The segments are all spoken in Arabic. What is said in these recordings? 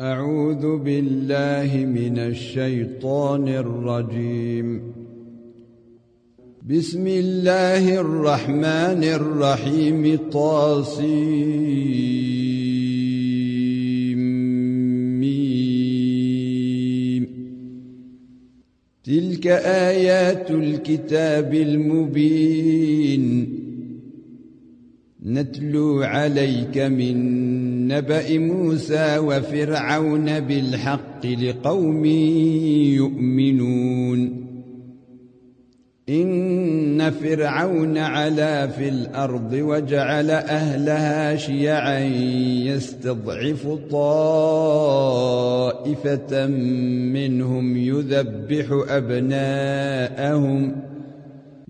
أعوذ بالله من الشيطان الرجيم. بسم الله الرحمن الرحيم. طاسيم. تلك آيات الكتاب المبين. نتلو عليك من نبأ موسى وفرعون بالحق لقوم يؤمنون. إن فرعون علا في الأرض وجعل أهلها شيعا يستضعف طائفة منهم يذبح أبناءهم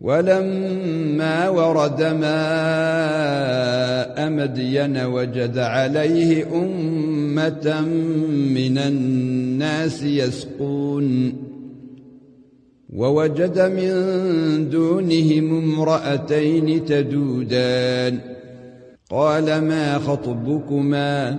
ولما ورد ماء مدين وجد عليه أمة من الناس يسقون ووجد من دونهم امرأتين تدودان قال ما خطبكما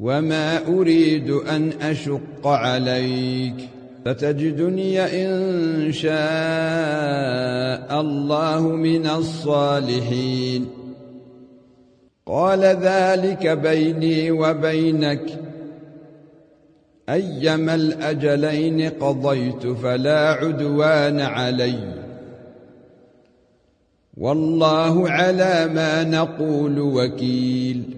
وما اريد ان اشق عليك فتجدني ان شاء الله من الصالحين قال ذلك بيني وبينك ايما الاجلين قضيت فلا عدوان علي والله على ما نقول وكيل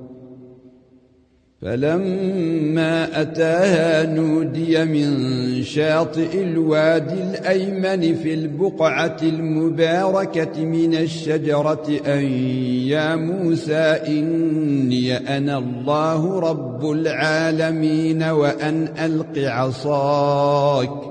فلما أتاها نودي من شاطئ الوادي الأيمن في البقعة المباركة من الشجرة أن يا موسى إني أنا الله رب العالمين وأن ألق عصاك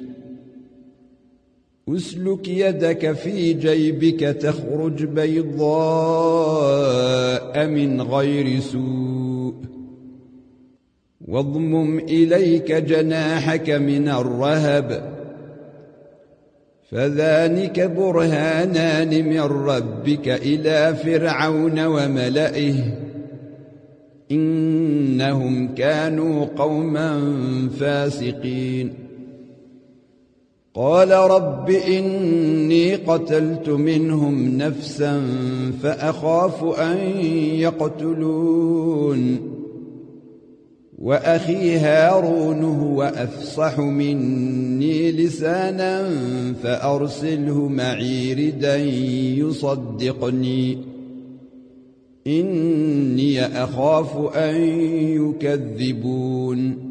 اسلك يدك في جيبك تخرج بيضاء من غير سوء. واضمم إليك جناحك من الرهب. فذلك برهانان من ربك إلى فرعون وملئه. إنهم كانوا قوما فاسقين. قال رب إني قتلت منهم نفسا فأخاف أن يقتلون. وأخي هارون هو أفصح مني لسانا فأرسله معي ردا يصدقني. إني أخاف أن يكذبون.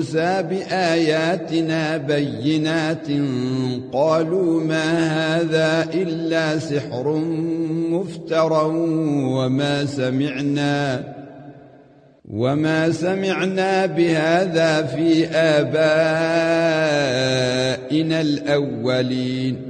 موسى بآياتنا بينات قالوا ما هذا إلا سحر مفترى وما سمعنا وما سمعنا بهذا في آبائنا الأولين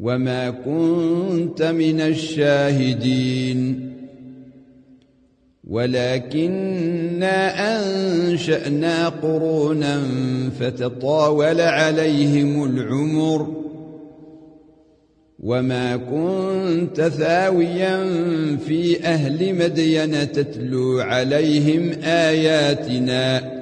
وما كنت من الشاهدين ولكننا انشانا قرونا فتطاول عليهم العمر وما كنت ثاويا في أهل مدين تتلو عليهم اياتنا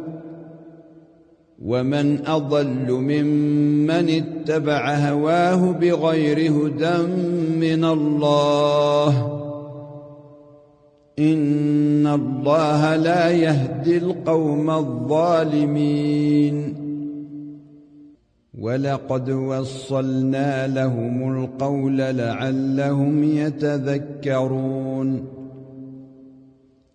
ومن أضل ممن اتبع هواه بغير هدى من الله. إن الله لا يهدي القوم الظالمين. ولقد وصلنا لهم القول لعلهم يتذكرون.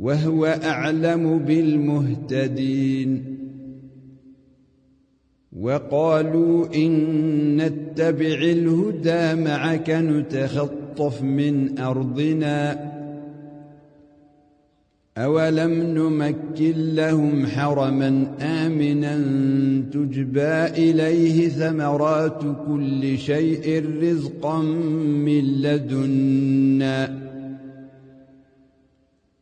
وهو أعلم بالمهتدين. وقالوا إن نتبع الهدى معك نتخطف من أرضنا. أولم نمكن لهم حرما آمنا تجبى إليه ثمرات كل شيء رزقا من لدنا.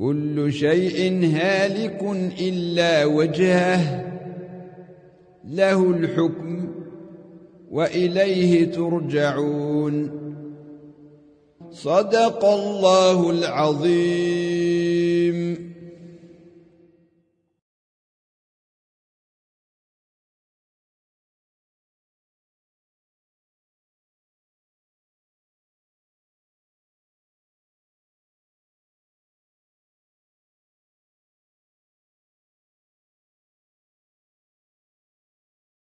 كل شيء هالك إلا وجهه له الحكم وإليه ترجعون. صدق الله العظيم.